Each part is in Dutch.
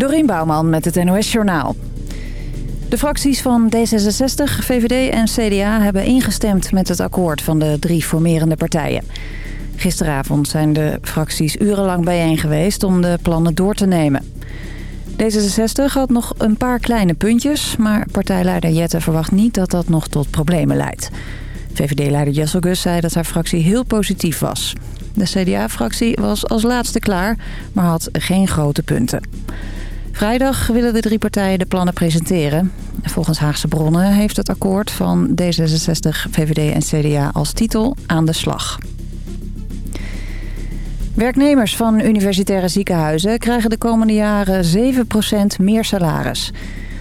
Dorien Bouwman met het NOS Journaal. De fracties van D66, VVD en CDA hebben ingestemd met het akkoord van de drie formerende partijen. Gisteravond zijn de fracties urenlang bijeen geweest om de plannen door te nemen. D66 had nog een paar kleine puntjes, maar partijleider Jette verwacht niet dat dat nog tot problemen leidt. VVD-leider Jesselgus zei dat haar fractie heel positief was. De CDA-fractie was als laatste klaar, maar had geen grote punten. Vrijdag willen de drie partijen de plannen presenteren. Volgens Haagse bronnen heeft het akkoord van D66, VVD en CDA als titel aan de slag. Werknemers van universitaire ziekenhuizen krijgen de komende jaren 7% meer salaris.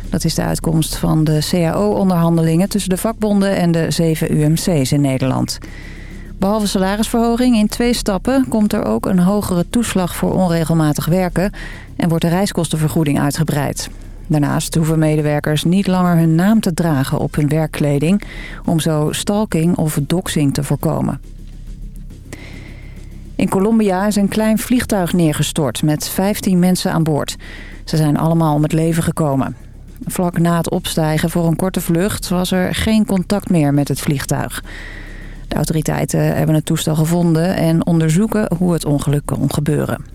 Dat is de uitkomst van de CAO-onderhandelingen tussen de vakbonden en de zeven UMC's in Nederland. Behalve salarisverhoging in twee stappen komt er ook een hogere toeslag voor onregelmatig werken en wordt de reiskostenvergoeding uitgebreid. Daarnaast hoeven medewerkers niet langer hun naam te dragen op hun werkkleding... om zo stalking of doxing te voorkomen. In Colombia is een klein vliegtuig neergestort met 15 mensen aan boord. Ze zijn allemaal om het leven gekomen. Vlak na het opstijgen voor een korte vlucht was er geen contact meer met het vliegtuig. De autoriteiten hebben het toestel gevonden en onderzoeken hoe het ongeluk kon gebeuren.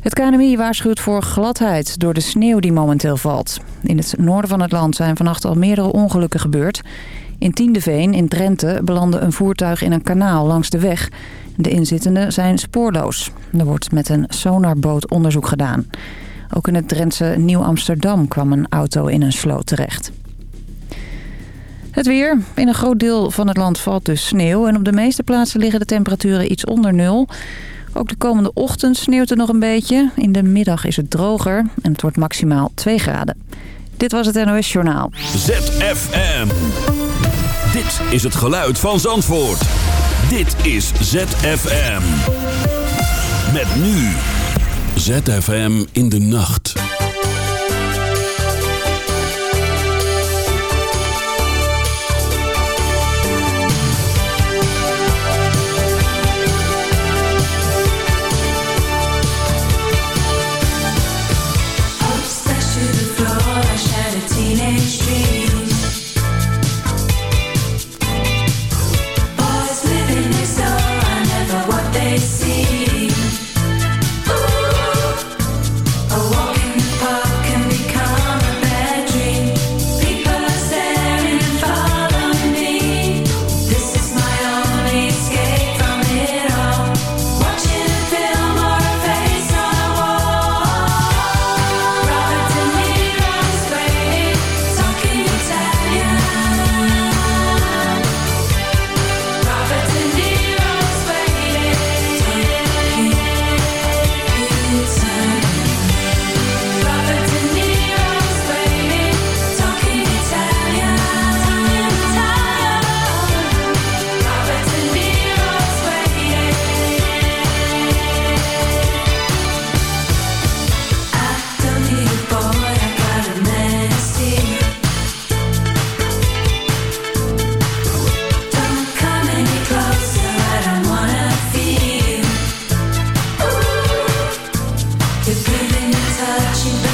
Het KNMI waarschuwt voor gladheid door de sneeuw die momenteel valt. In het noorden van het land zijn vannacht al meerdere ongelukken gebeurd. In Tiendeveen in Drenthe belandde een voertuig in een kanaal langs de weg. De inzittenden zijn spoorloos. Er wordt met een sonarboot onderzoek gedaan. Ook in het Drentse Nieuw-Amsterdam kwam een auto in een sloot terecht. Het weer. In een groot deel van het land valt dus sneeuw. En op de meeste plaatsen liggen de temperaturen iets onder nul. Ook de komende ochtend sneeuwt er nog een beetje. In de middag is het droger en het wordt maximaal 2 graden. Dit was het NOS Journaal. ZFM. Dit is het geluid van Zandvoort. Dit is ZFM. Met nu. ZFM in de nacht. you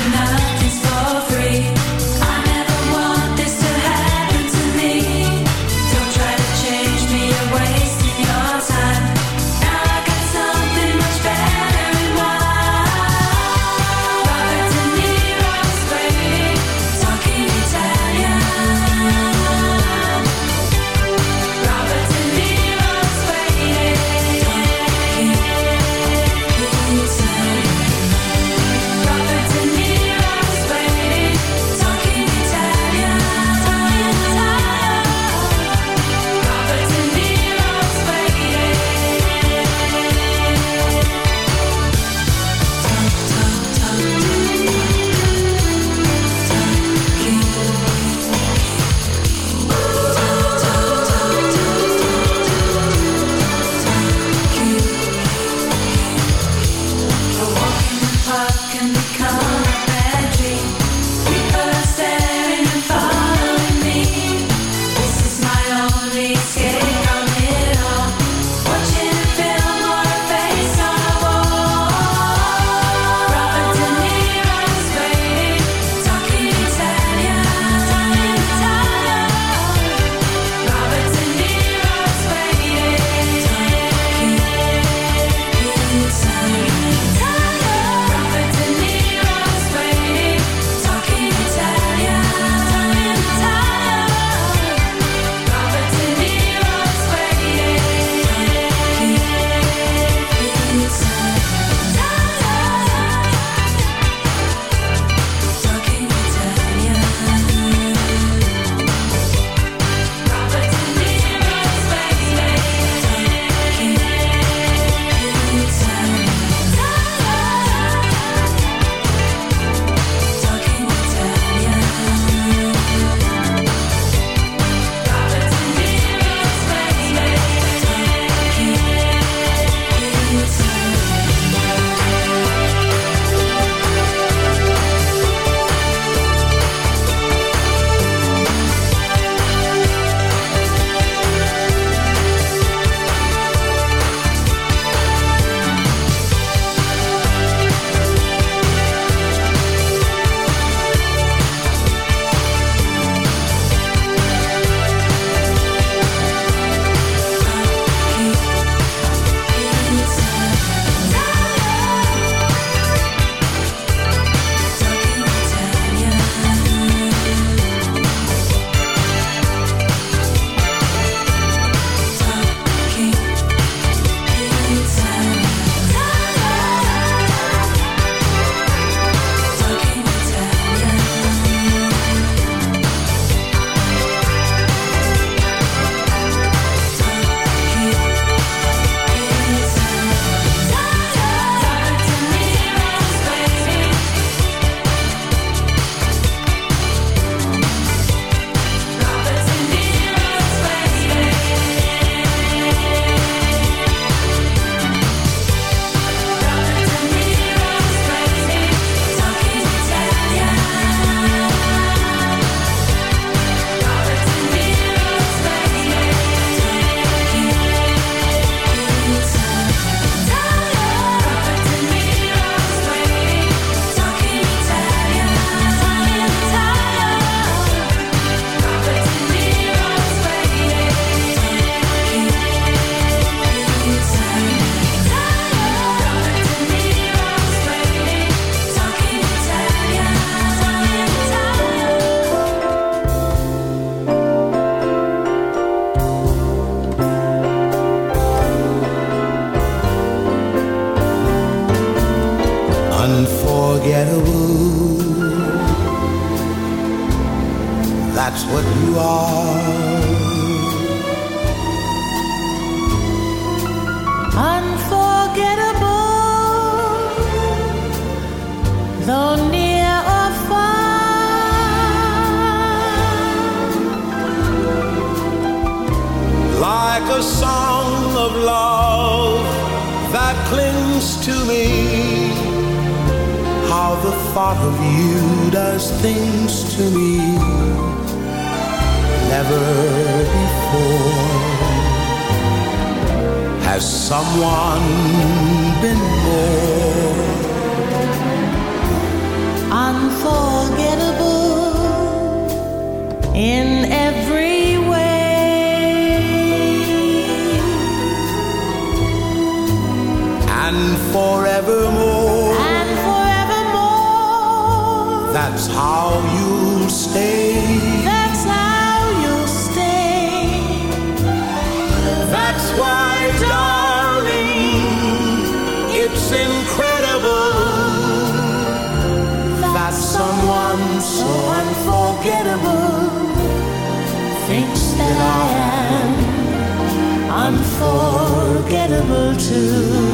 to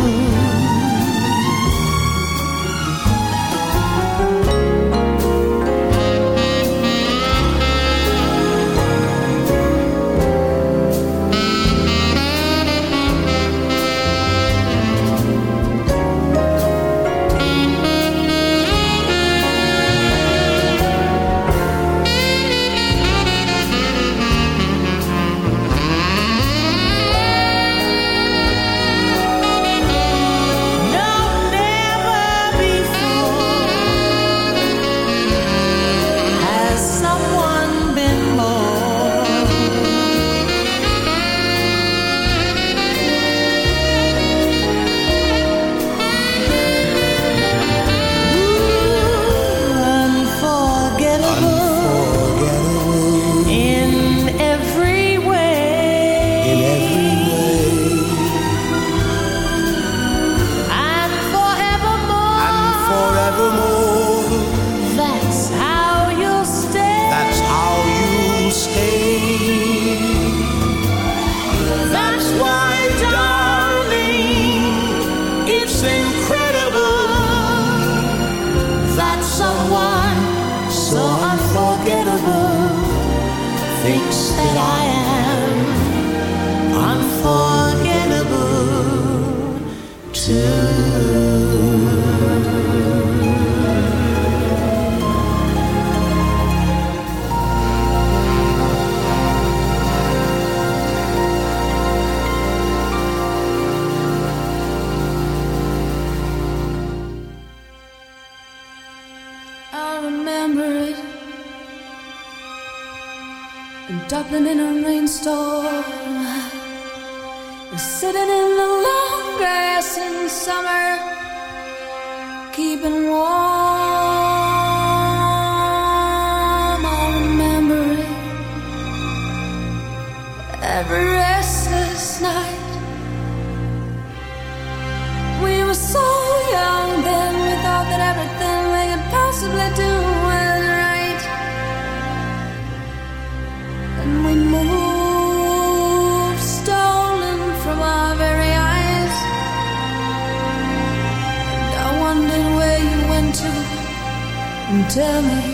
I remember it. In Dublin in a rainstorm. Sitting in the long grass in summer. Keeping warm. I remember it. Every tell me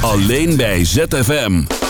Alleen bij ZFM.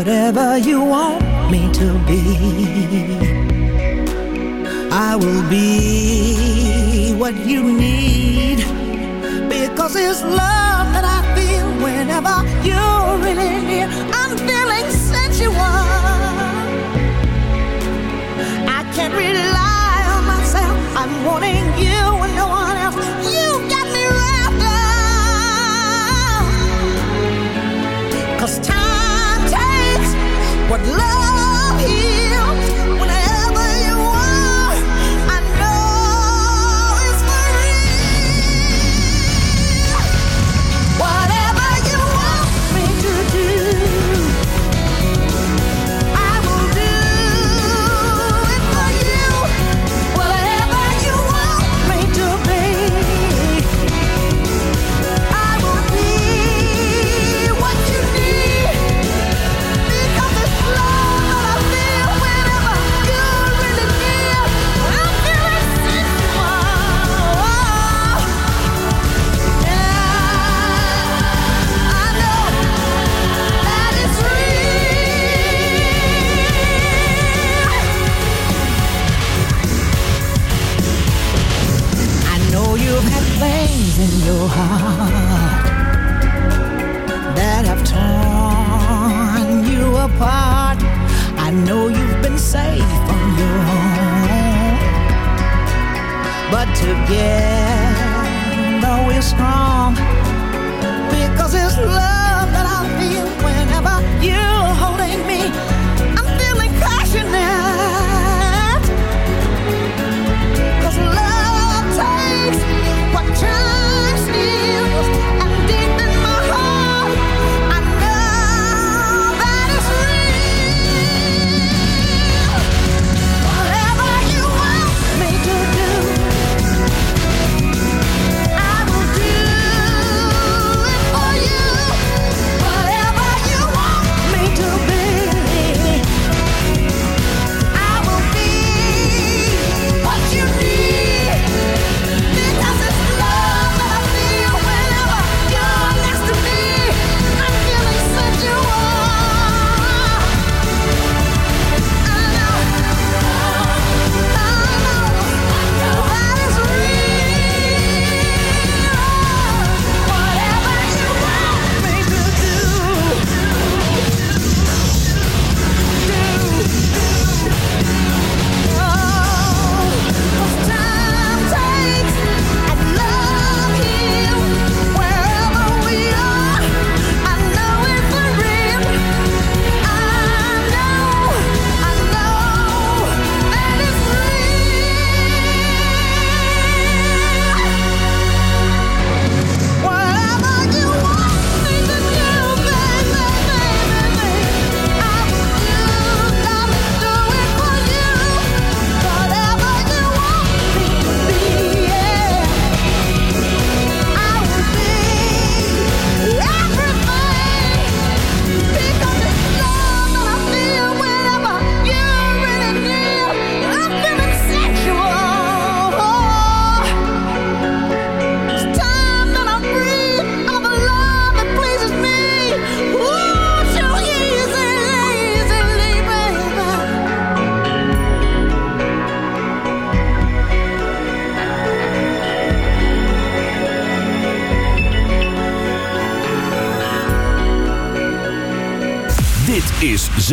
Whatever you want me to be,